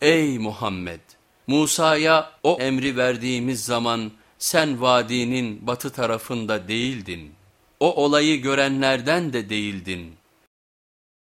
Ey Muhammed! Musa'ya o emri verdiğimiz zaman sen vadinin batı tarafında değildin. O olayı görenlerden de değildin.